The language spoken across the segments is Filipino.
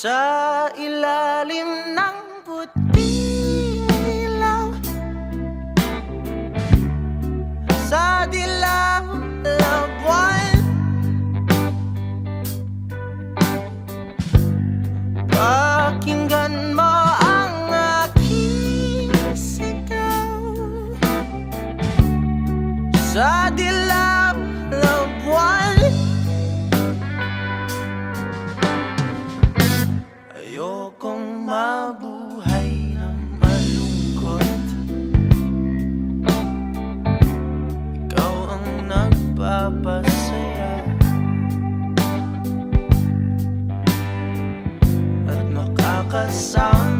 Sa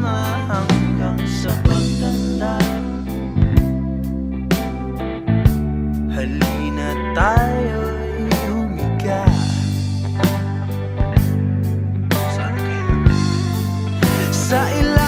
makakasama hanggang sa pagtanda Halina tayo'y humiga? Sa ilalim